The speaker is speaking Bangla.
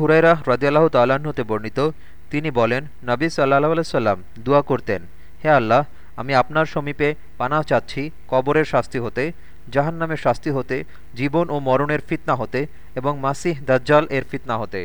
হুরাইরা রাজিয়াল্লাহ তাল্লাহ্ন হতে বর্ণিত, তিনি বলেন, নবী সাল্লাহ সাল্লাম দোয়া করতেন, হে আল্লাহ, আমি আপনার সমীপে পানা চাচ্ছি, কবরের শাস্তি হতে, জাহান্নামের শাস্তি হতে, জীবন ও মরণের ফিতনা হতে এবং মাসিহ দাজ্জাল এর ফিতনা হতে।